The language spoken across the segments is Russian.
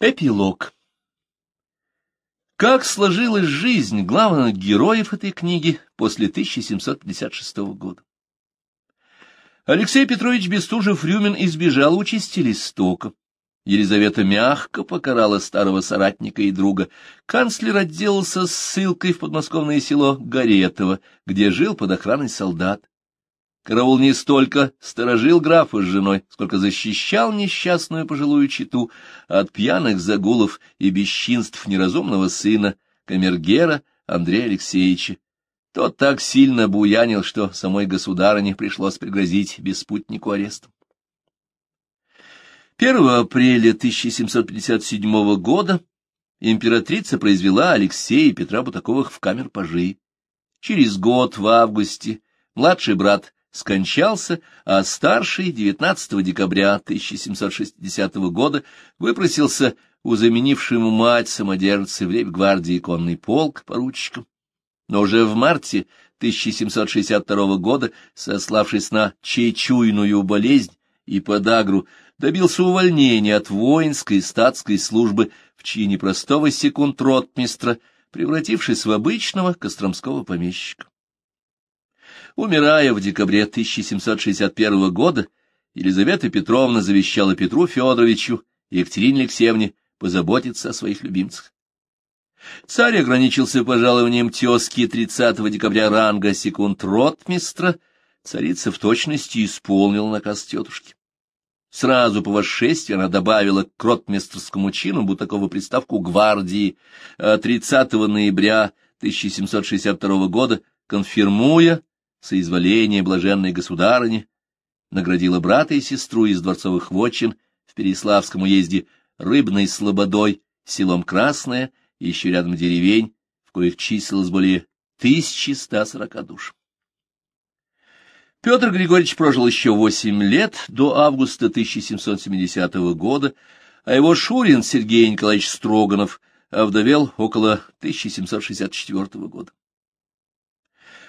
Эпилог Как сложилась жизнь главных героев этой книги после 1756 года? Алексей Петрович Бестужев-Рюмин избежал участи Листока. Елизавета мягко покарала старого соратника и друга. Канцлер отделался ссылкой в подмосковное село Горетово, где жил под охраной солдат. Караул не столько сторожил графа с женой, сколько защищал несчастную пожилую читу от пьяных загулов и бесчинств неразумного сына, камергера Андрея Алексеевича. Тот так сильно буянил, что самой государыне пришлось пригрозить беспутнику арестом. 1 апреля 1757 года императрица произвела Алексея и Петра Бутаковых в камер пажи. Через год, в августе, младший брат скончался, а старший 19 декабря 1760 года выпросился у заменившей ему мать самодержца в лейб-гвардии конный полк поручиком. Но уже в марте 1762 года, сославшись на чечуйную болезнь и подагру, добился увольнения от воинской статской службы в чине простого секунд-ротмистра, превратившись в обычного костромского помещика. Умирая в декабре 1761 года, Елизавета Петровна завещала Петру Федоровичу и Екатерине Алексеевне позаботиться о своих любимцах. Царь ограничился пожалованием тезки 30 декабря ранга секунд-ротмистра, царица в точности исполнила наказ тетушки. Сразу по восшествии она добавила к ротмистрскому чину Бутакова приставку «гвардии», а 30 ноября 1762 года, конфирмуя соизволение блаженной государыни, наградила брата и сестру из дворцовых вотчин в Переславском уезде рыбной слободой, селом Красное и еще рядом деревень, в коих числилось более 1140 душ. Петр Григорьевич прожил еще восемь лет, до августа 1770 года, а его Шурин Сергей Николаевич Строганов овдовел около 1764 года.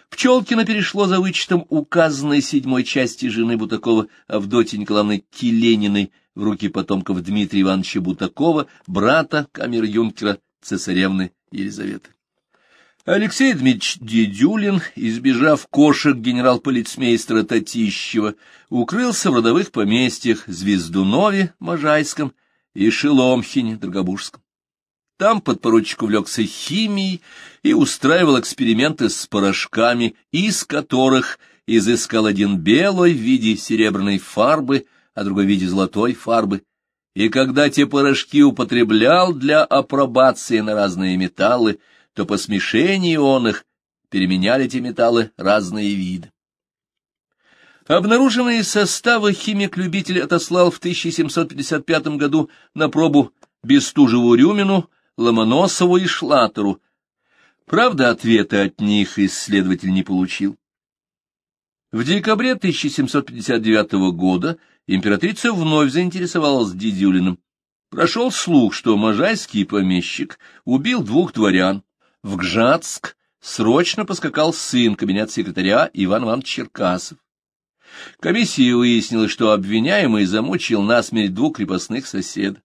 Пчелкина перешло за вычетом указанной седьмой части жены Бутакова Авдотьи Николаевны Килениной в руки потомков Дмитрия Ивановича Бутакова, брата камер-юнкера цесаревны Елизаветы. Алексей Дмитриевич Дедюлин, избежав кошек генерал-полицмейстера Татищева, укрылся в родовых поместьях Звездунове, Можайском и Шеломхине, Драгобужском. Там подпоручик увлекся химией и устраивал эксперименты с порошками, из которых изыскал один белой в виде серебряной фарбы, а другой в виде золотой фарбы. И когда те порошки употреблял для апробации на разные металлы, то по смешению он их переменяли эти металлы разные виды. Обнаруженные составы химик-любитель отослал в 1755 году на пробу Бестужеву-Рюмину, Ломоносову и Шлатеру. Правда, ответа от них исследователь не получил. В декабре 1759 года императрица вновь заинтересовалась Дидюлиным. Прошел слух, что можайский помещик убил двух дворян. В Гжатск срочно поскакал сын кабинет-секретаря Иван Иванович Черкасов. Комиссия выяснила, что обвиняемый замучил насмерть двух крепостных соседа.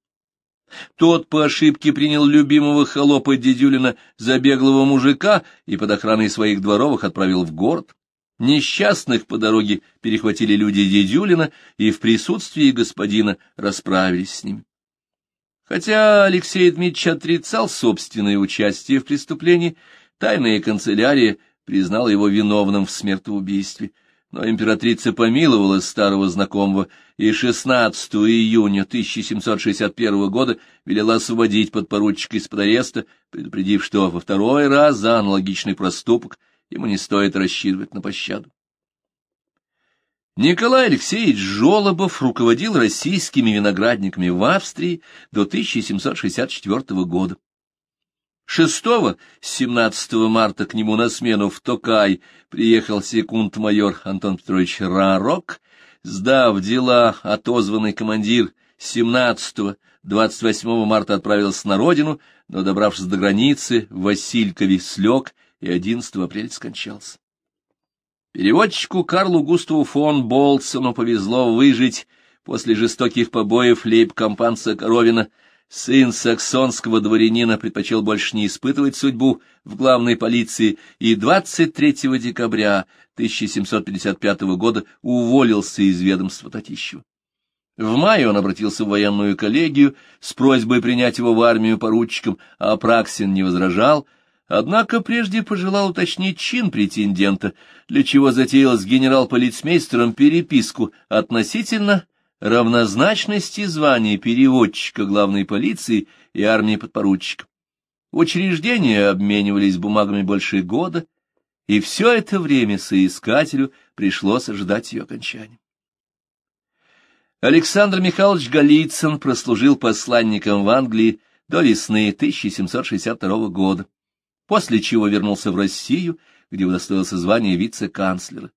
Тот по ошибке принял любимого холопа Дедюлина за беглого мужика и под охраной своих дворовых отправил в город. Несчастных по дороге перехватили люди Дедюлина и в присутствии господина расправились с ними. Хотя Алексей Дмитриевич отрицал собственное участие в преступлении, тайная канцелярия признала его виновным в смертоубийстве — но императрица помиловала старого знакомого и 16 июня 1761 года велела освободить подпоручика из-под ареста, предупредив, что во второй раз за аналогичный проступок ему не стоит рассчитывать на пощаду. Николай Алексеевич Жолобов руководил российскими виноградниками в Австрии до 1764 года. 6-17 марта к нему на смену в Токай приехал секунд-майор Антон Петрович Рарок, сдав дела, отозванный командир 17-28 марта отправился на родину, но, добравшись до границы, в Василькове слег и 11 апреля скончался. Переводчику Карлу Густаву фон Болтсону повезло выжить после жестоких побоев лейб-компанца Коровина — Сын саксонского дворянина предпочел больше не испытывать судьбу в главной полиции и 23 декабря 1755 года уволился из ведомства Татищева. В мае он обратился в военную коллегию с просьбой принять его в армию поручиком, а Апраксин не возражал, однако прежде пожелал уточнить чин претендента, для чего затеял с генерал-полицмейстером переписку относительно равнозначности званий переводчика главной полиции и армии подпоручика. Учреждения обменивались бумагами больше года, и все это время соискателю пришлось ожидать ее окончания. Александр Михайлович Голицын прослужил посланником в Англии до весны 1762 года, после чего вернулся в Россию, где удостоился звания вице-канцлера.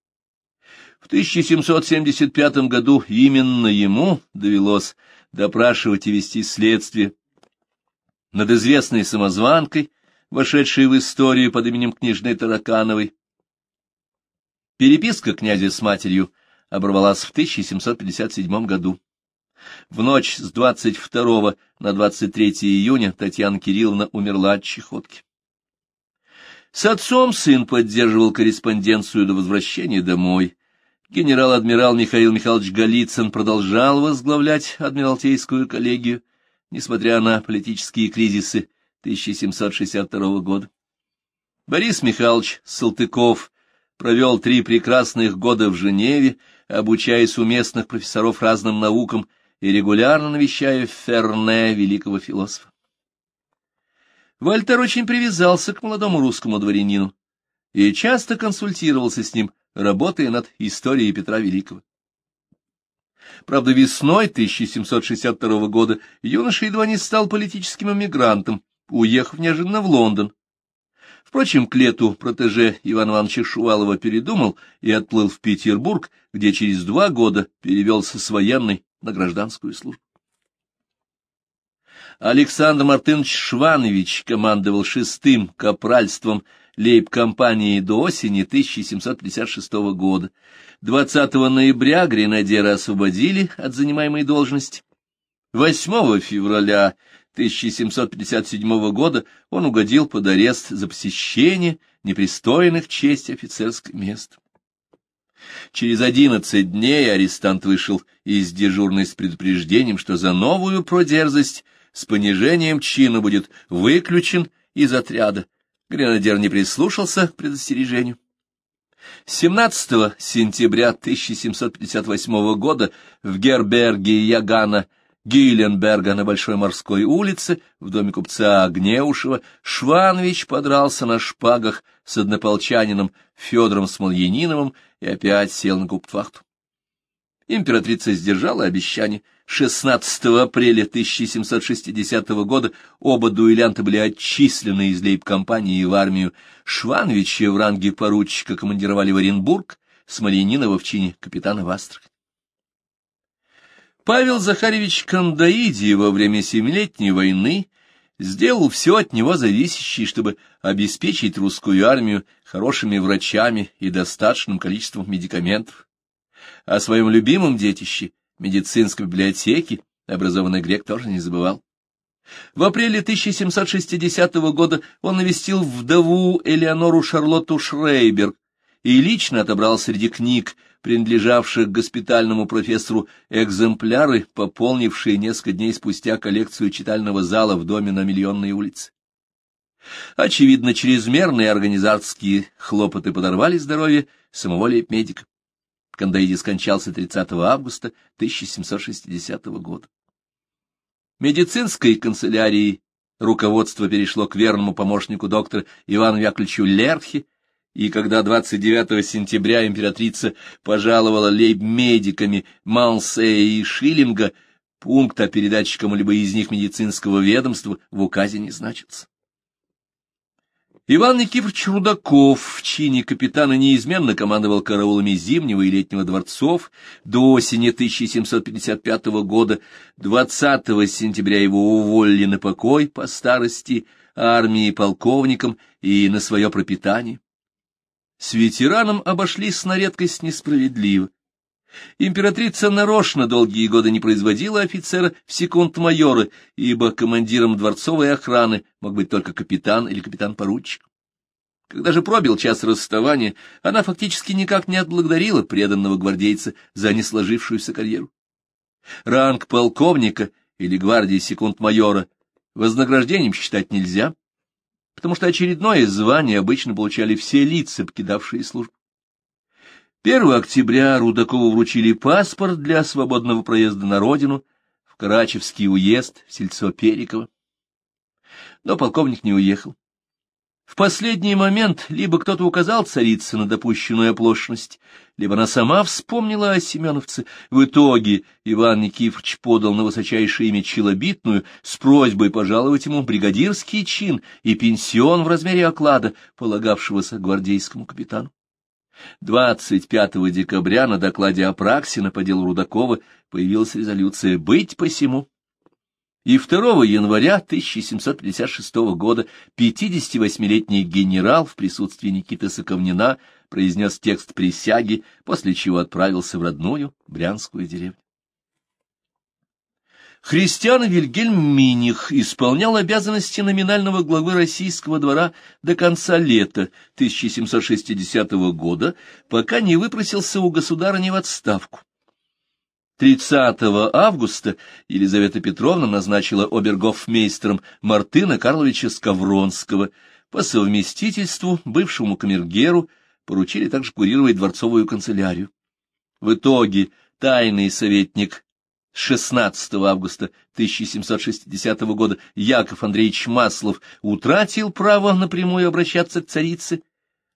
В 1775 году именно ему довелось допрашивать и вести следствие над известной самозванкой, вошедшей в историю под именем княжны Таракановой. Переписка князя с матерью оборвалась в 1757 году. В ночь с 22 на 23 июня Татьяна Кирилловна умерла от чехотки. С отцом сын поддерживал корреспонденцию до возвращения домой. Генерал-адмирал Михаил Михайлович Голицын продолжал возглавлять Адмиралтейскую коллегию, несмотря на политические кризисы 1762 года. Борис Михайлович Салтыков провел три прекрасных года в Женеве, обучаясь у местных профессоров разным наукам и регулярно навещая Ферне, великого философа. Вольтер очень привязался к молодому русскому дворянину и часто консультировался с ним, работая над историей Петра Великого. Правда, весной 1762 года юноша едва не стал политическим эмигрантом, уехав неожиданно в Лондон. Впрочем, к лету протеже Ивана Ивановича Шувалова передумал и отплыл в Петербург, где через два года перевелся с военной на гражданскую службу. Александр Мартынович Шванович командовал шестым капральством лейб-компании до осени 1756 года. 20 ноября гренадера освободили от занимаемой должности. 8 февраля 1757 года он угодил под арест за посещение непристойных честь офицерских мест. Через одиннадцать дней арестант вышел из дежурной с предупреждением, что за новую продерзость с понижением чина будет выключен из отряда. Гренадер не прислушался к предостережению. 17 сентября 1758 года в Герберге Ягана Гейленберга на Большой морской улице, в доме купца Гнеушева, Шванович подрался на шпагах с однополчанином Федором Смольяниновым и опять сел на губтвахту. Императрица сдержала обещание. 16 апреля 1760 года оба дуэлянта были отчислены из лейб-компании в армию. Швановича в ранге поручика командировали в Оренбург, Смольянинова в чине капитана в Астрахань. Павел Захаревич Кандаиди во время Семилетней войны сделал все от него зависящее, чтобы обеспечить русскую армию хорошими врачами и достаточным количеством медикаментов. О своем любимом детище, медицинской библиотеке, образованный грек тоже не забывал. В апреле 1760 года он навестил вдову Элеонору Шарлотту Шрейберг и лично отобрал среди книг принадлежавших госпитальному профессору экземпляры, пополнившие несколько дней спустя коллекцию читального зала в доме на Миллионной улице. Очевидно, чрезмерные организаторские хлопоты подорвали здоровье самого лейб-медика. Кандаиди скончался 30 августа 1760 года. Медицинской канцелярии руководство перешло к верному помощнику доктора Ивану Яковлевичу Лерхе, и когда 29 сентября императрица пожаловала лейб-медиками Малсея и Шиллинга, пункт о передаче кому-либо из них медицинского ведомства в указе не значится. Иван Никифорович Рудаков в чине капитана неизменно командовал караулами Зимнего и Летнего дворцов до осени 1755 года. 20 сентября его уволили на покой по старости армии полковником и на свое пропитание. С ветераном обошлись на редкость несправедливо. Императрица нарочно долгие годы не производила офицера в секунд-майоры, ибо командиром дворцовой охраны мог быть только капитан или капитан-поручик. Когда же пробил час расставания, она фактически никак не отблагодарила преданного гвардейца за несложившуюся карьеру. Ранг полковника или гвардии секунд-майора вознаграждением считать нельзя, потому что очередное звание обычно получали все лица, покидавшие службу. 1 октября Рудакову вручили паспорт для свободного проезда на родину в Карачевский уезд в сельцо Периково. Но полковник не уехал. В последний момент либо кто-то указал царице на допущенную оплошность, либо она сама вспомнила о Семеновце. В итоге Иван Никифорович подал на высочайшее имя Челобитную с просьбой пожаловать ему бригадирский чин и пенсион в размере оклада, полагавшегося гвардейскому капитану. 25 декабря на докладе Апраксина по делу Рудакова появилась резолюция «Быть посему» и 2 января 1756 года 58-летний генерал в присутствии Никиты Соковнина произнес текст присяги, после чего отправился в родную Брянскую деревню. Христиан Вильгельм Миних исполнял обязанности номинального главы российского двора до конца лета 1760 года, пока не выпросился у государыни в отставку. 30 августа Елизавета Петровна назначила обергофмейстером Мартына Карловича Скавронского, по совместительству бывшему камергеру поручили также курировать дворцовую канцелярию. В итоге тайный советник 16 августа 1760 года Яков Андреевич Маслов утратил право напрямую обращаться к царице,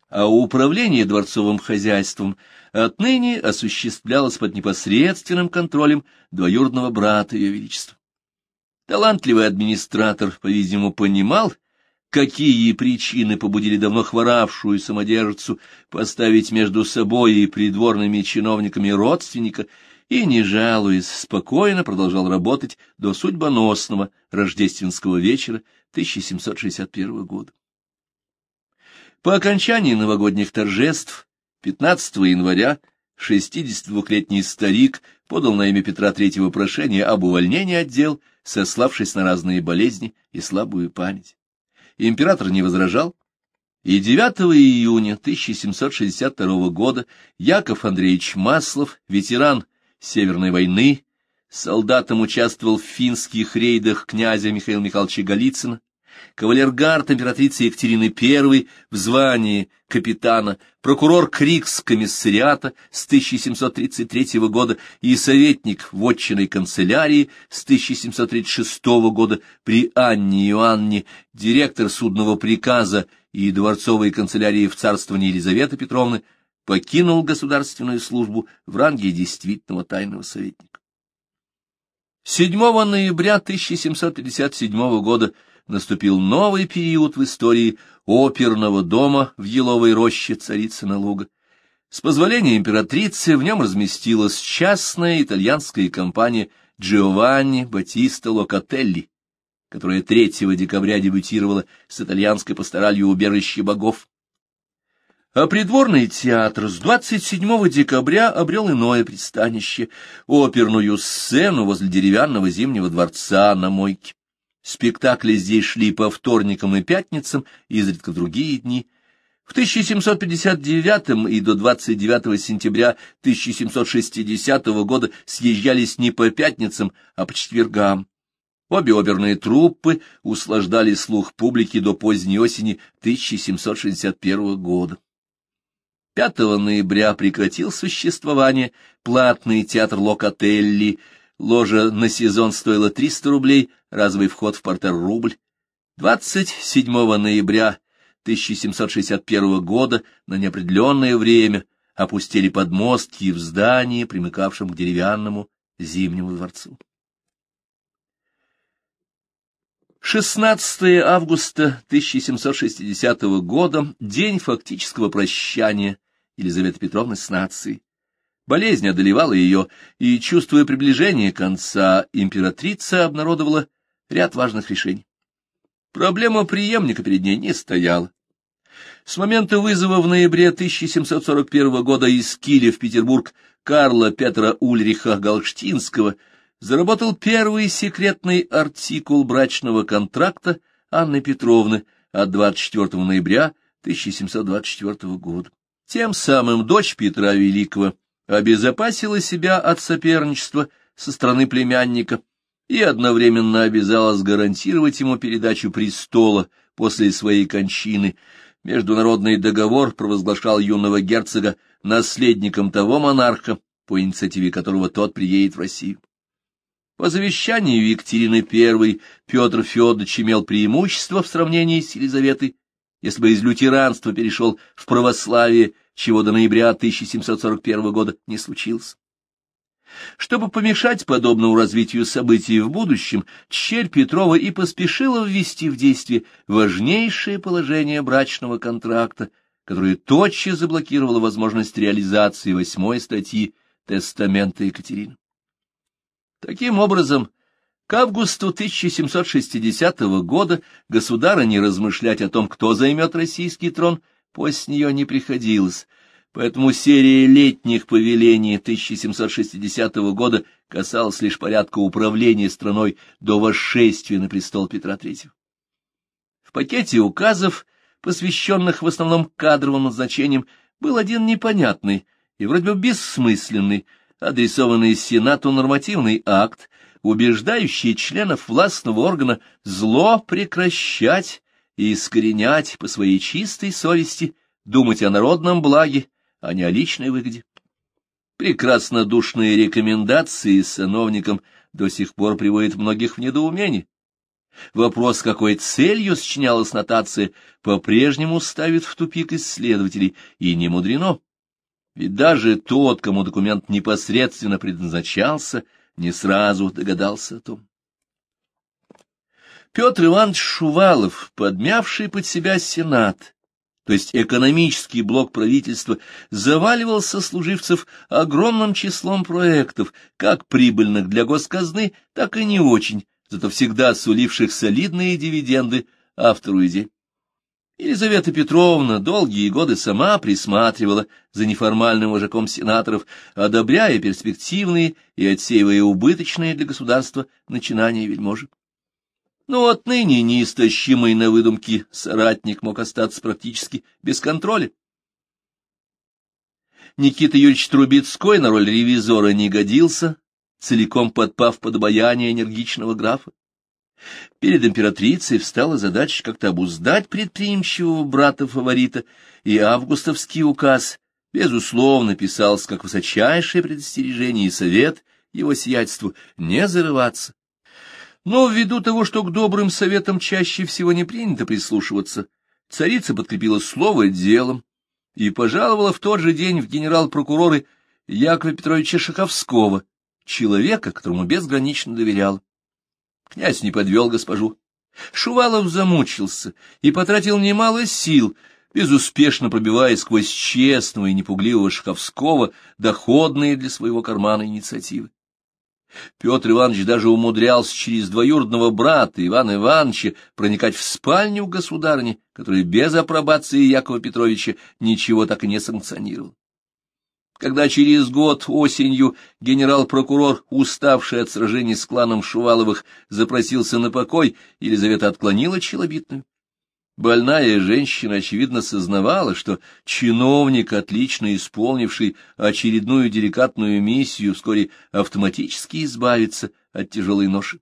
а управление дворцовым хозяйством отныне осуществлялось под непосредственным контролем двоюродного брата Ее Величества. Талантливый администратор, по-видимому, понимал, какие причины побудили давно хворавшую самодержцу поставить между собой и придворными чиновниками родственника, и, не жалуясь, спокойно продолжал работать до судьбоносного рождественского вечера 1761 года. По окончании новогодних торжеств 15 января 62-летний старик подал на имя Петра III прошение об увольнении отдел, сославшись на разные болезни и слабую память. Император не возражал, и 9 июня 1762 года Яков Андреевич Маслов, ветеран Северной войны, солдатом участвовал в финских рейдах князя Михаила Михайловича Голицына, кавалергард императрицы Екатерины I в звании капитана, прокурор Крикс-комиссариата с 1733 года и советник вотчиной канцелярии с 1736 года при Анне Иоанне, директор судного приказа и дворцовой канцелярии в царствовании Елизаветы Петровны, покинул государственную службу в ранге действительного тайного советника. 7 ноября 1757 года наступил новый период в истории оперного дома в Еловой роще Царицына Луга. С позволения императрицы в нем разместилась частная итальянская компания Джованни Батиста Локателли, которая 3 декабря дебютировала с итальянской пасторалью «Убежище богов». А придворный театр с 27 декабря обрел иное пристанище — оперную сцену возле деревянного зимнего дворца на мойке. Спектакли здесь шли по вторникам и пятницам, изредка в другие дни. В 1759 и до 29 сентября 1760 года съезжались не по пятницам, а по четвергам. Обе оперные труппы услаждали слух публики до поздней осени 1761 года. 5 ноября прекратил существование платный театр Локотелли, ложа на сезон стоила 300 рублей, разовый вход в портер рубль. 27 ноября 1761 года на неопределенное время опустили подмостки в здании, примыкавшем к деревянному зимнему дворцу. 16 августа 1760 года — день фактического прощания Елизаветы Петровны с нацией. Болезнь одолевала ее, и, чувствуя приближение конца, императрица обнародовала ряд важных решений. Проблема преемника перед ней не стояла. С момента вызова в ноябре 1741 года из Киля в Петербург Карла Петра Ульриха Галштинского заработал первый секретный артикул брачного контракта Анны Петровны от 24 ноября 1724 года. Тем самым дочь Петра Великого обезопасила себя от соперничества со стороны племянника и одновременно обязалась гарантировать ему передачу престола после своей кончины. Международный договор провозглашал юного герцога наследником того монарха, по инициативе которого тот приедет в Россию. По завещанию Екатерины I Петр Федорович имел преимущество в сравнении с Елизаветой, если бы из лютеранства перешел в православие, чего до ноября 1741 года не случилось. Чтобы помешать подобному развитию событий в будущем, черь Петрова и поспешила ввести в действие важнейшее положение брачного контракта, которое тотчас заблокировало возможность реализации восьмой статьи Тестамента Екатерины. Таким образом, к августу 1760 года государыне размышлять о том, кто займет российский трон, после нее не приходилось, поэтому серия летних повелений 1760 года касалась лишь порядка управления страной до восшествия на престол Петра III. В пакете указов, посвященных в основном кадровым назначениям, был один непонятный и вроде бы бессмысленный, адресованный Сенату нормативный акт, убеждающий членов властного органа зло прекращать и искоренять по своей чистой совести, думать о народном благе, а не о личной выгоде. Прекраснодушные рекомендации сановникам до сих пор приводят многих в недоумение. Вопрос, какой целью сочинялась нотация, по-прежнему ставит в тупик исследователей, и не мудрено. Ведь даже тот, кому документ непосредственно предназначался, не сразу догадался о том. Петр Иванович Шувалов, подмявший под себя Сенат, то есть экономический блок правительства, заваливал сослуживцев огромным числом проектов, как прибыльных для госказны, так и не очень, зато всегда суливших солидные дивиденды автору идей. Елизавета Петровна долгие годы сама присматривала за неформальным вожаком сенаторов, одобряя перспективные и отсеивая убыточные для государства начинания вельможи. Но отныне неистощимый на выдумки соратник мог остаться практически без контроля. Никита Юрьевич Трубецкой на роль ревизора не годился, целиком подпав под обаяние энергичного графа. Перед императрицей встала задача как-то обуздать предприимчивого брата-фаворита, и августовский указ, безусловно, писался как высочайшее предостережение и совет его сиятельству не зарываться. Но ввиду того, что к добрым советам чаще всего не принято прислушиваться, царица подкрепила слово делом и пожаловала в тот же день в генерал-прокуроры Якова Петровича Шаховского, человека, которому безгранично доверял. Князь не подвел госпожу. Шувалов замучился и потратил немало сил, безуспешно пробивая сквозь честного и непугливого Шаховского доходные для своего кармана инициативы. Петр Иванович даже умудрялся через двоюродного брата Ивана Ивановича проникать в спальню государни, который без апробации Якова Петровича ничего так и не санкционировал. Когда через год осенью генерал-прокурор, уставший от сражений с кланом Шуваловых, запросился на покой, Елизавета отклонила челобитную. Больная женщина, очевидно, сознавала, что чиновник, отлично исполнивший очередную деликатную миссию, вскоре автоматически избавится от тяжелой ноши.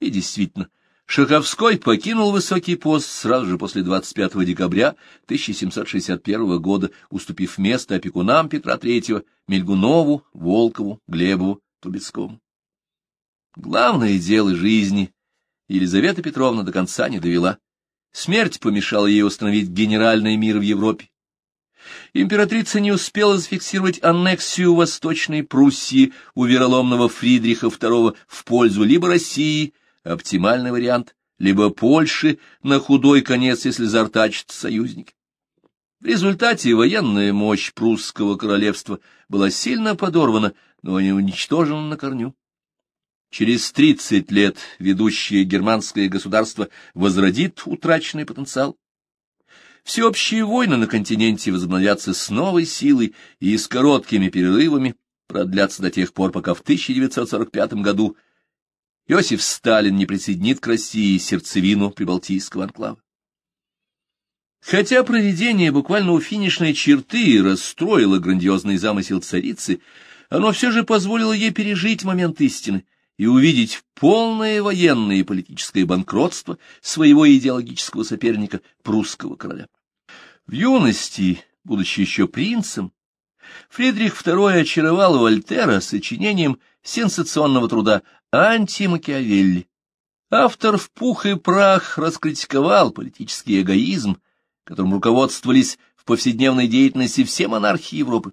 И действительно, Шаховской покинул высокий пост сразу же после 25 декабря 1761 года, уступив место опекунам Петра III, Мельгунову, Волкову, Глебову, Трубецкому. Главное дело жизни Елизавета Петровна до конца не довела. Смерть помешала ей установить генеральный мир в Европе. Императрица не успела зафиксировать аннексию Восточной Пруссии у вероломного Фридриха II в пользу либо России, оптимальный вариант, либо Польши на худой конец, если зартачат союзники. В результате военная мощь прусского королевства была сильно подорвана, но не уничтожена на корню. Через тридцать лет ведущее германское государство возродит утраченный потенциал. Всеобщие войны на континенте возобновятся с новой силой и с короткими перерывами, продлятся до тех пор, пока в 1945 году Иосиф Сталин не присоединит к России сердцевину Прибалтийского анклава. Хотя проведение буквально у финишной черты расстроило грандиозный замысел царицы, оно все же позволило ей пережить момент истины и увидеть полное военное и политическое банкротство своего идеологического соперника, прусского короля. В юности, будучи еще принцем, Фридрих II очаровал Вольтера сочинением сенсационного труда «Антимакиавелли». Автор в пух и прах раскритиковал политический эгоизм, которым руководствовались в повседневной деятельности все монархи Европы.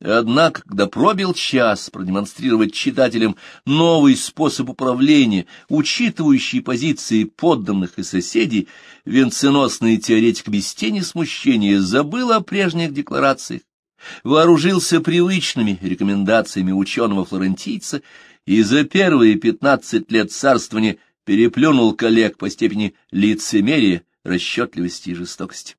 Однако, когда пробил час продемонстрировать читателям новый способ управления, учитывающий позиции подданных и соседей, венценосный теоретик без тени смущения забыл о прежних декларациях, вооружился привычными рекомендациями ученого-флорентийца и за первые пятнадцать лет царствования переплюнул коллег по степени лицемерия, расчетливости и жестокости.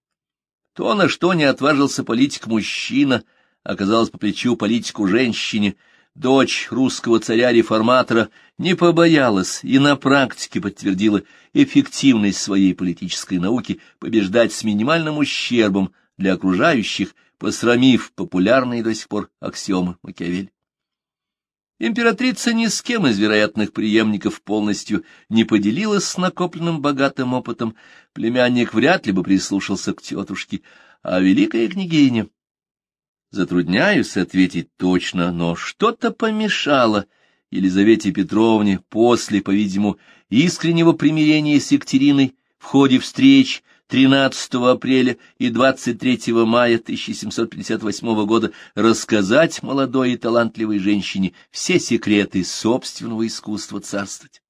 То, на что не отважился политик-мужчина, оказалось по плечу политику женщине, дочь русского царя-реформатора не побоялась и на практике подтвердила эффективность своей политической науки побеждать с минимальным ущербом для окружающих, посрамив популярные до сих пор аксиомы Макиавелли. Императрица ни с кем из вероятных преемников полностью не поделилась с накопленным богатым опытом, племянник вряд ли бы прислушался к тетушке, а великая княгиня... Затрудняюсь ответить точно, но что-то помешало Елизавете Петровне после, по-видимому, искреннего примирения с Екатериной в ходе встреч 13 апреля и 23 мая 1758 года рассказать молодой и талантливой женщине все секреты собственного искусства царствовать.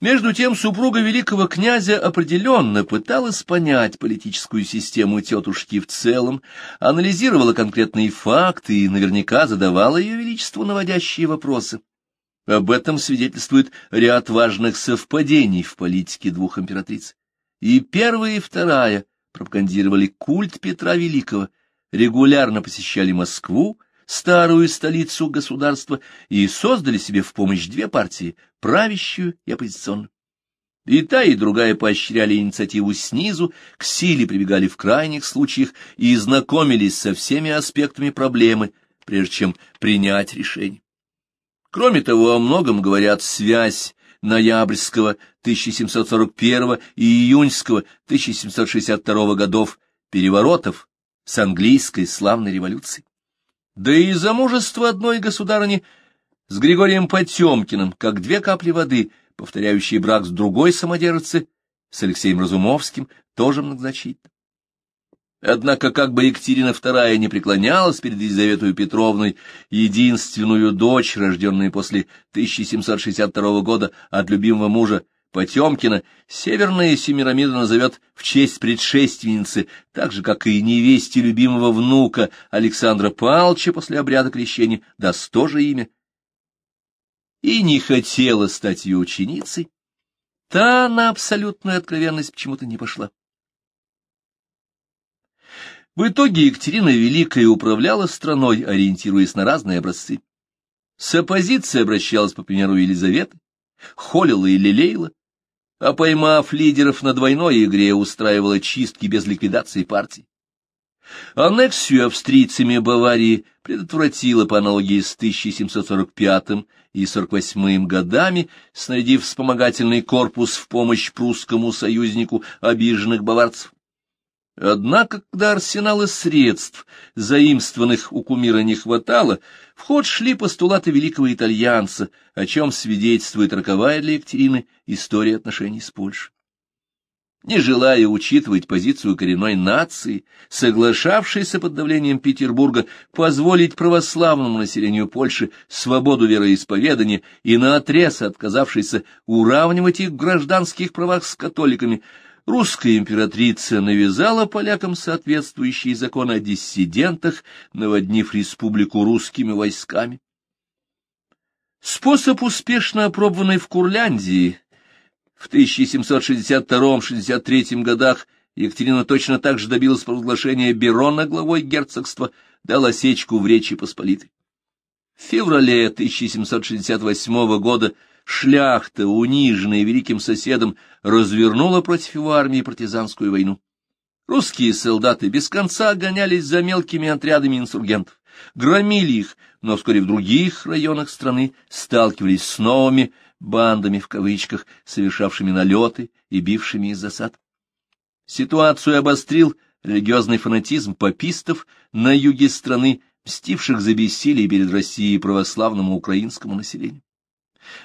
Между тем супруга великого князя определенно пыталась понять политическую систему тетушки в целом, анализировала конкретные факты и наверняка задавала ее величеству наводящие вопросы. Об этом свидетельствует ряд важных совпадений в политике двух императриц. И первая, и вторая пропагандировали культ Петра Великого, регулярно посещали Москву, старую столицу государства, и создали себе в помощь две партии — правящую и оппозиционную. И та, и другая поощряли инициативу снизу, к силе прибегали в крайних случаях и знакомились со всеми аспектами проблемы, прежде чем принять решение. Кроме того, о многом говорят связь ноябрьского 1741 и июньского 1762 годов переворотов с английской славной революцией. Да и замужество одной государыни с Григорием Потемкиным, как две капли воды, повторяющие брак с другой самодержицей, с Алексеем Разумовским, тоже многозначительно. Однако, как бы Екатерина II не преклонялась перед Елизаветой Петровной, единственную дочь, рожденную после 1762 года от любимого мужа Потемкина, Северная Семирамида назовет в честь предшественницы, так же, как и невесте любимого внука Александра Павловича после обряда крещения, даст тоже имя. И не хотела стать ее ученицей, та на абсолютную откровенность почему-то не пошла. В итоге Екатерина Великая управляла страной, ориентируясь на разные образцы. С оппозицией обращалась по примеру Елизаветы, холила и лелеяла, а поймав лидеров на двойной игре, устраивала чистки без ликвидации партий. Аннексию австрийцами Баварии предотвратила по аналогии с 1745 и 48 годами, снарядив вспомогательный корпус в помощь прусскому союзнику обиженных баварцев. Однако, когда арсенала средств, заимствованных у кумира, не хватало, в ход шли постулаты великого итальянца, о чем свидетельствует роковая для Екатерины история отношений с Польшей. Не желая учитывать позицию коренной нации, соглашавшейся под давлением Петербурга позволить православному населению Польши свободу вероисповедания и наотрез отказавшейся уравнивать их в гражданских правах с католиками, русская императрица навязала полякам соответствующие законы о диссидентах, наводнив республику русскими войсками. Способ, успешно опробованный в Курляндии в 1762-63 годах, Екатерина точно так же добилась провозглашения Берона главой герцогства, дал осечку в Речи Посполитой. В феврале 1768 года шляхта, униженная великим соседом, развернула против его армии партизанскую войну. Русские солдаты без конца гонялись за мелкими отрядами инсургентов, громили их, но вскоре в других районах страны сталкивались с новыми бандами в кавычках, совершавшими налеты и бившими из засад. Ситуацию обострил религиозный фанатизм попистов на юге страны, мстивших за бессилие перед Россией православному украинскому населению.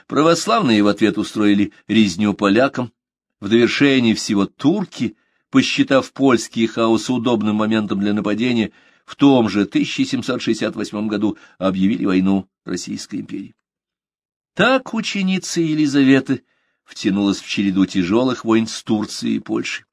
Православные в ответ устроили резню полякам, в довершении всего турки, посчитав польский хаос удобным моментом для нападения, в том же 1768 году объявили войну Российской империи. Так ученица Елизаветы втянулась в череду тяжелых войн с Турцией и Польшей.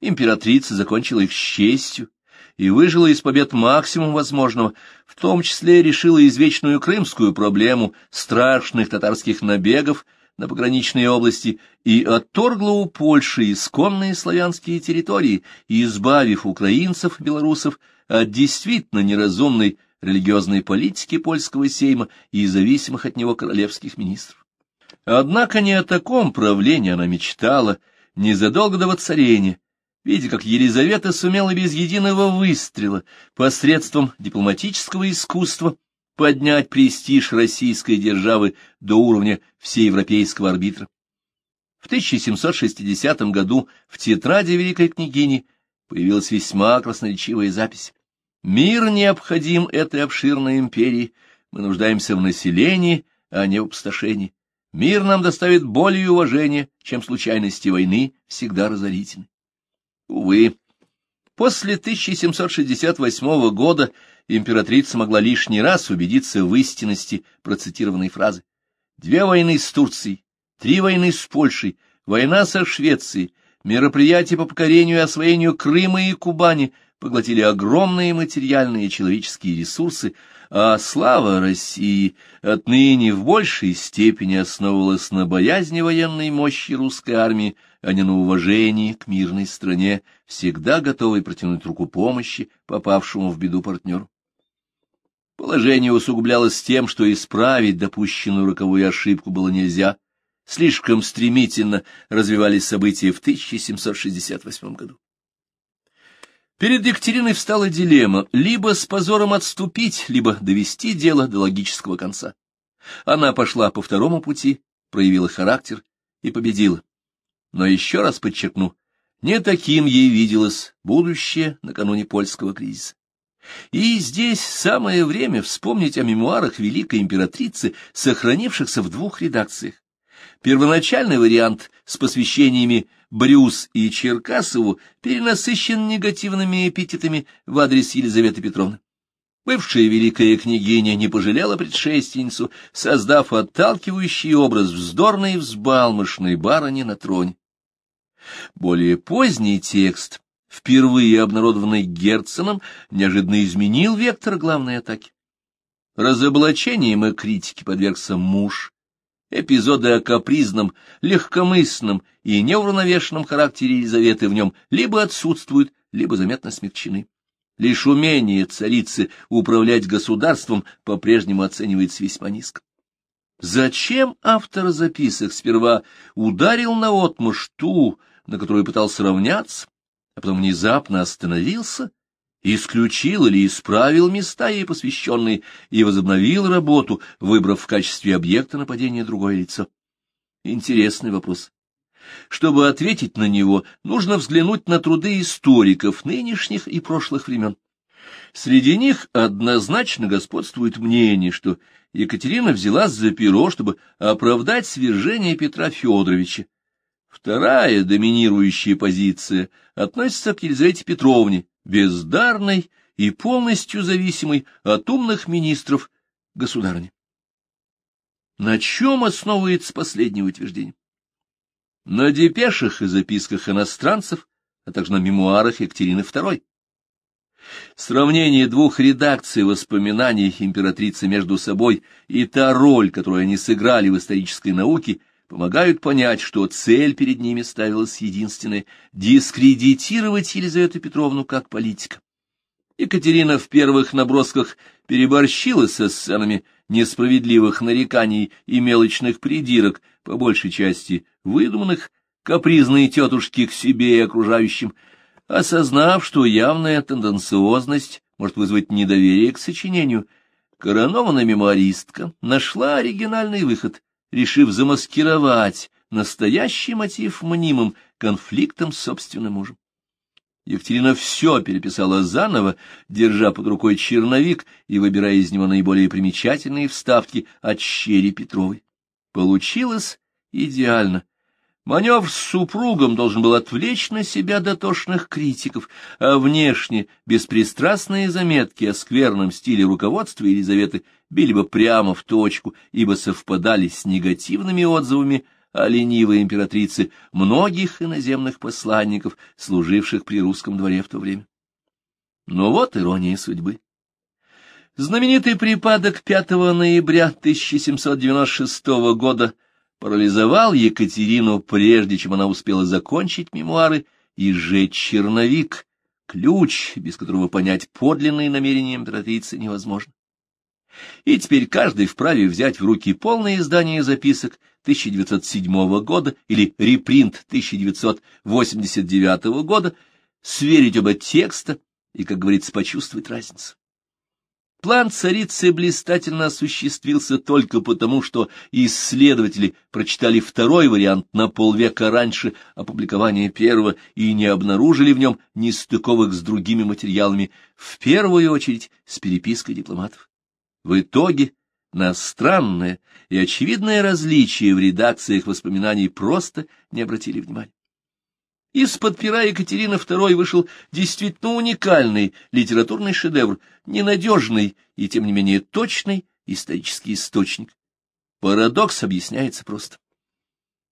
Императрица закончила их с честью и выжила из побед максимум возможного, в том числе решила извечную крымскую проблему страшных татарских набегов на пограничные области и отторгла у Польши исконные славянские территории, избавив украинцев, белорусов от действительно неразумной религиозной политики польского сейма и зависимых от него королевских министров. Однако не о таком правлении она мечтала незадолго до воцарения, видя, как Елизавета сумела без единого выстрела посредством дипломатического искусства поднять престиж российской державы до уровня всеевропейского арбитра. В 1760 году в тетради Великой княгини появилась весьма красноречивая запись. «Мир необходим этой обширной империи, мы нуждаемся в населении, а не в опустошении. Мир нам доставит более уважения, чем случайности войны, всегда разорительны». Увы, после 1768 года императрица могла лишний раз убедиться в истинности процитированной фразы. Две войны с Турцией, три войны с Польшей, война со Швецией, мероприятия по покорению и освоению Крыма и Кубани поглотили огромные материальные и человеческие ресурсы, а слава России отныне в большей степени основывалась на боязни военной мощи русской армии, а не на уважении к мирной стране, всегда готовой протянуть руку помощи попавшему в беду партнеру. Положение усугублялось тем, что исправить допущенную роковую ошибку было нельзя. Слишком стремительно развивались события в 1768 году. Перед Екатериной встала дилемма — либо с позором отступить, либо довести дело до логического конца. Она пошла по второму пути, проявила характер и победила. Но еще раз подчеркну, не таким ей виделось будущее накануне польского кризиса. И здесь самое время вспомнить о мемуарах великой императрицы, сохранившихся в двух редакциях. Первоначальный вариант с посвящениями Брюс и Черкасову перенасыщен негативными эпитетами в адрес Елизаветы Петровны. Бывшая великая княгиня не пожалела предшественницу, создав отталкивающий образ вздорной и взбалмошной барыни на троне. Более поздний текст, впервые обнародованный Герценом, неожиданно изменил вектор главной атаки. Разоблачением и критике подвергся муж, Эпизоды о капризном, легкомысленном и неуравновешенном характере Елизаветы в нем либо отсутствуют, либо заметно смягчены. Лишь умение царицы управлять государством по-прежнему оценивается весьма низко. Зачем автор записок сперва ударил на наотмашь ту, на которую пытался равняться, а потом внезапно остановился исключил или исправил места ей посвященные и возобновил работу, выбрав в качестве объекта нападения другое лицо? Интересный вопрос. Чтобы ответить на него, нужно взглянуть на труды историков нынешних и прошлых времен. Среди них однозначно господствует мнение, что Екатерина взялась за перо, чтобы оправдать свержение Петра Федоровича. Вторая доминирующая позиция относится к Елизавете Петровне, бездарной и полностью зависимой от умных министров государыни. На чем основывается последнее утверждение? На депешах и записках иностранцев, а также на мемуарах Екатерины II. Сравнение двух редакций воспоминаний императрицы между собой и та роль, которую они сыграли в исторической науке, помогают понять, что цель перед ними ставилась единственная — дискредитировать Елизавету Петровну как политика. Екатерина в первых набросках переборщила со сценами несправедливых нареканий и мелочных придирок, по большей части выдуманных, капризные тетушки к себе и окружающим, осознав, что явная тенденциозность может вызвать недоверие к сочинению, коронованная мемуаристка нашла оригинальный выход, решив замаскировать настоящий мотив мнимым конфликтом с собственным мужем. Екатерина все переписала заново, держа под рукой черновик и выбирая из него наиболее примечательные вставки от Щери Петровой. Получилось идеально. Маневр с супругом должен был отвлечь на себя дотошных критиков, а внешне беспристрастные заметки о скверном стиле руководства Елизаветы били бы прямо в точку, ибо совпадали с негативными отзывами о ленивой императрице многих иноземных посланников, служивших при русском дворе в то время. Но вот ирония судьбы. Знаменитый припадок 5 ноября 1796 года парализовал Екатерину, прежде чем она успела закончить мемуары и сжечь черновик, ключ, без которого понять подлинные намерения императрицы невозможно. И теперь каждый вправе взять в руки полное издание записок 1907 года или репринт 1989 года, сверить оба текста и, как говорится, почувствовать разницу. План царицы блистательно осуществился только потому, что исследователи прочитали второй вариант на полвека раньше опубликования первого и не обнаружили в нем нестыковок с другими материалами, в первую очередь с перепиской дипломатов. В итоге на странное и очевидное различие в редакциях воспоминаний просто не обратили внимания. Из-под пера Екатерины II вышел действительно уникальный литературный шедевр, ненадежный и, тем не менее, точный исторический источник. Парадокс объясняется просто.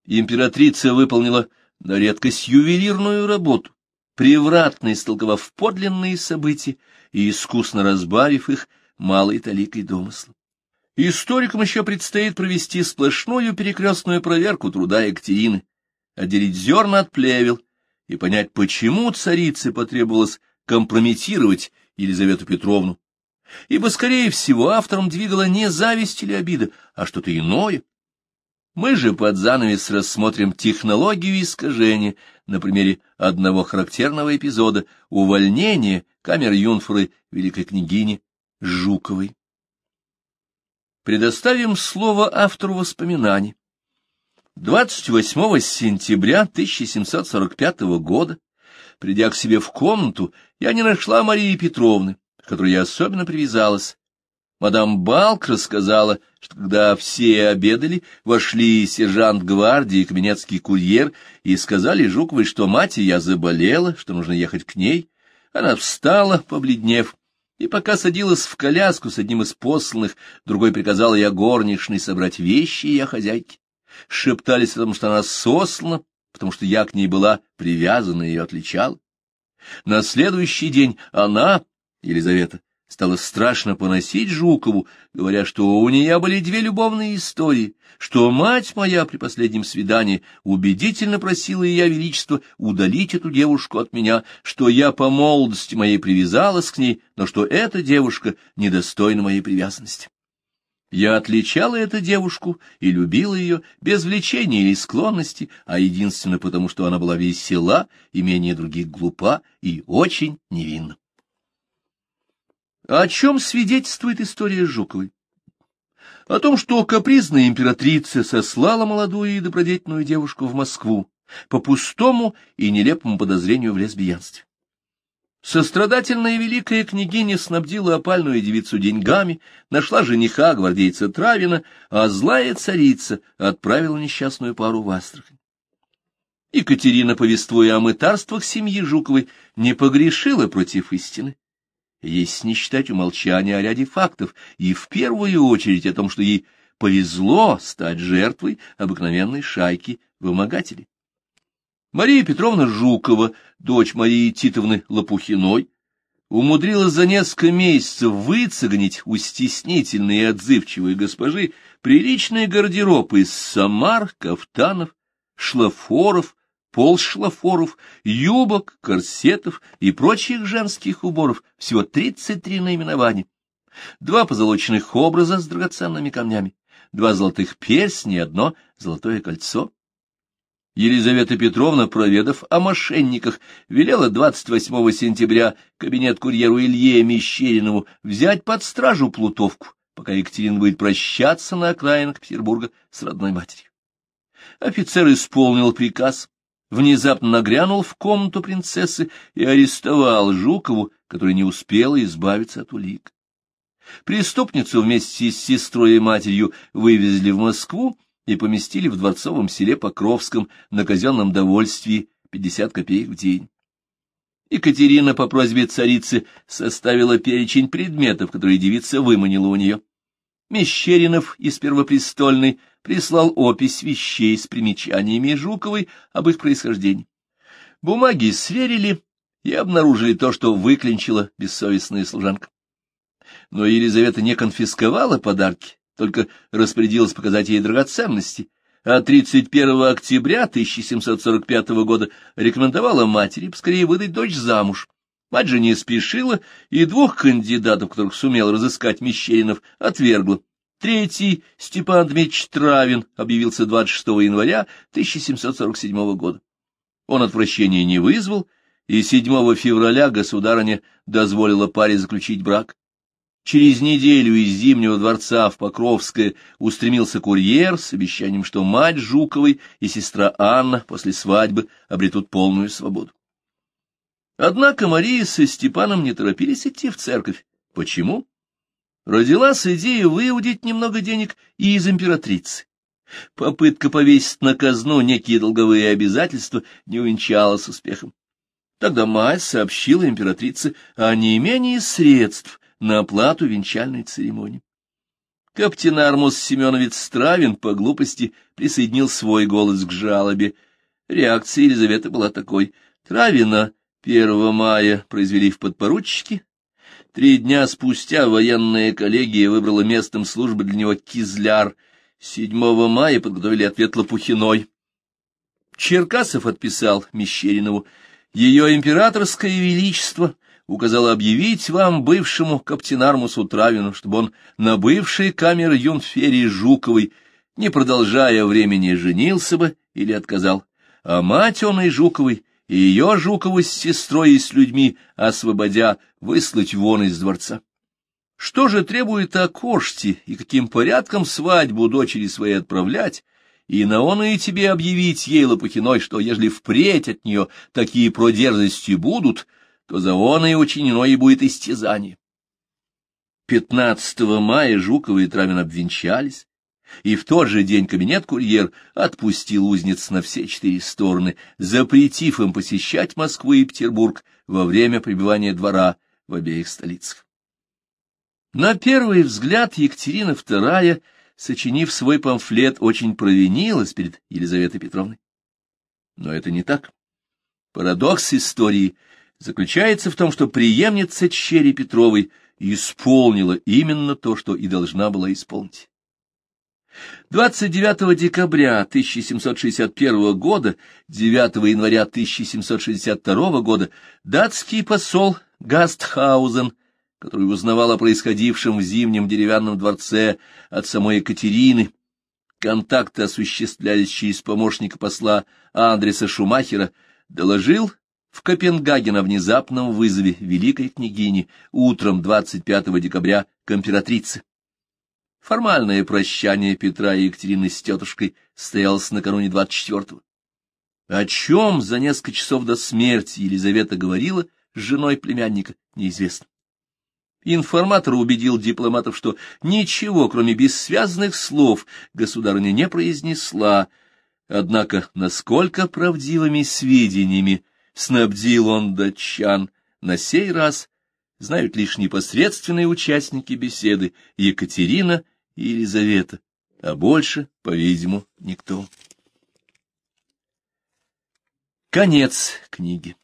Императрица выполнила на редкость ювелирную работу, превратно истолковав подлинные события и искусно разбавив их малой таликой домысла. Историкам еще предстоит провести сплошную перекрестную проверку труда Екатерины, отделить зерна от плевел и понять, почему царице потребовалось компрометировать Елизавету Петровну, ибо, скорее всего, автором двигала не зависть или обида, а что-то иное. Мы же под занавес рассмотрим технологию искажения на примере одного характерного эпизода увольнения камер-юнфры великой княгини Жуковой. Предоставим слово автору воспоминаний. 28 сентября 1745 года, придя к себе в комнату, я не нашла Марии Петровны, к которой я особенно привязалась. Мадам Балк рассказала, что когда все обедали, вошли сержант гвардии и кабинетский курьер и сказали Жуковой, что мать я заболела, что нужно ехать к ней. Она встала, побледнев, и пока садилась в коляску с одним из посланных, другой приказал я горничной собрать вещи и о хозяйке. Шептались о том, что она сослана, потому что я к ней была привязана и ее отличала. На следующий день она, Елизавета, стала страшно поносить Жукову, говоря, что у нее были две любовные истории, что мать моя при последнем свидании убедительно просила ее величество удалить эту девушку от меня, что я по молодости моей привязалась к ней, но что эта девушка недостойна моей привязанности. Я отличала эту девушку и любила ее без влечения или склонности, а единственно потому, что она была весела и менее других глупа и очень невинна. О чем свидетельствует история Жуковой? О том, что капризная императрица сослала молодую и добродетельную девушку в Москву по пустому и нелепому подозрению в лесбиянстве. Сострадательная великая княгиня снабдила опальную девицу деньгами, нашла жениха гвардейца Травина, а злая царица отправила несчастную пару в Астрахань. Екатерина, повествуя о мытарствах семьи Жуковой, не погрешила против истины если не считать умолчания о ряде фактов, и в первую очередь о том, что ей повезло стать жертвой обыкновенной шайки вымогателей. Мария Петровна Жукова, дочь Марии Титовны Лопухиной, умудрилась за несколько месяцев выцегнить у стеснительной и отзывчивой госпожи приличный гардероб из самар, кафтанов, шлафоров, полшлафоров, юбок, корсетов и прочих женских уборов, всего 33 наименования. Два позолоченных образа с драгоценными камнями, два золотых перстня и одно золотое кольцо. Елизавета Петровна, проведав о мошенниках, велела 28 сентября кабинет-курьеру Илье Мещеринову взять под стражу Плутовку, пока Екатерина будет прощаться на окраинах Петербурга с родной матерью. Офицер исполнил приказ, внезапно нагрянул в комнату принцессы и арестовал Жукову, которая не успела избавиться от улик. Преступницу вместе с сестрой и матерью вывезли в Москву и поместили в дворцовом селе Покровском на казенном довольствии 50 копеек в день. Екатерина по просьбе царицы составила перечень предметов, которые девица выманила у нее. Мещеринов из Первопрестольной прислал опись вещей с примечаниями Жуковой об их происхождении. Бумаги сверили и обнаружили то, что выклинчила бессовестная служанка. Но Елизавета не конфисковала подарки, только распорядилась показать ей драгоценности, а 31 октября 1745 года рекомендовала матери поскорее выдать дочь замуж. Мать же не спешила, и двух кандидатов, которых сумел разыскать Мещеринов, отвергла. Третий, Степан Дмитриевич Травин, объявился 26 января 1747 года. Он отвращения не вызвал, и 7 февраля государыня дозволила паре заключить брак. Через неделю из Зимнего дворца в Покровское устремился курьер с обещанием, что мать Жуковой и сестра Анна после свадьбы обретут полную свободу. Однако Мария со Степаном не торопились идти в церковь. Почему? Родилась идея выудить немного денег и из императрицы. Попытка повесить на казну некие долговые обязательства не увенчалась успехом. Тогда мать сообщила императрице о неимении средств на оплату венчальной церемонии. Каптен Армус Семенович Стравин по глупости присоединил свой голос к жалобе. Реакция Елизаветы была такой. Травина 1 мая произвели в подпоручики. Три дня спустя военная коллегия выбрала местом службы для него Кизляр. 7 мая подготовили ответ Лопухиной. Черкасов отписал Мещеринову. Ее императорское величество указала объявить вам, бывшему каптенармусу Травину, чтобы он на бывшей камеры юнферии Жуковой, не продолжая времени, женился бы или отказал. А мать он и Жуковой, и ее Жукову с сестрой и с людьми, освободя, выслать вон из дворца. Что же требует окошти и каким порядком свадьбу дочери своей отправлять, и на он и тебе объявить ей Лопухиной, что, ежели впредь от нее такие продерзости будут, то за он и учинено и будет истязание. 15 мая Жукова и Травин обвенчались, и в тот же день кабинет-курьер отпустил узниц на все четыре стороны, запретив им посещать Москву и Петербург во время пребывания двора в обеих столицах. На первый взгляд Екатерина II, сочинив свой памфлет, очень провинилась перед Елизаветой Петровной. Но это не так. Парадокс истории заключается в том, что преемница Черри Петровой исполнила именно то, что и должна была исполнить. 29 декабря 1761 года, 9 января 1762 года датский посол Гастхаузен, который узнавал о происходившем в Зимнем деревянном дворце от самой Екатерины, контакты осуществлялись через помощника посла Андреса Шумахера, доложил в Копенгаген о внезапном вызове великой княгини утром 25 декабря к императрице. Формальное прощание Петра и Екатерины с тетушкой состоялось накануне 24-го. О чем за несколько часов до смерти Елизавета говорила с женой племянника, неизвестно. Информатор убедил дипломатов, что ничего, кроме бессвязных слов, государыня не произнесла, однако насколько правдивыми сведениями снабдил он датчан, на сей раз знают лишь непосредственные участники беседы Екатерина и Елизавета, а больше, по-видимому, никто. Конец книги.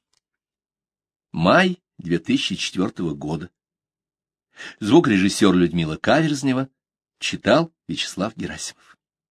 Май 2004 года. Звукорежиссер Людмила Каверзнева читал Вячеслав Герасимов.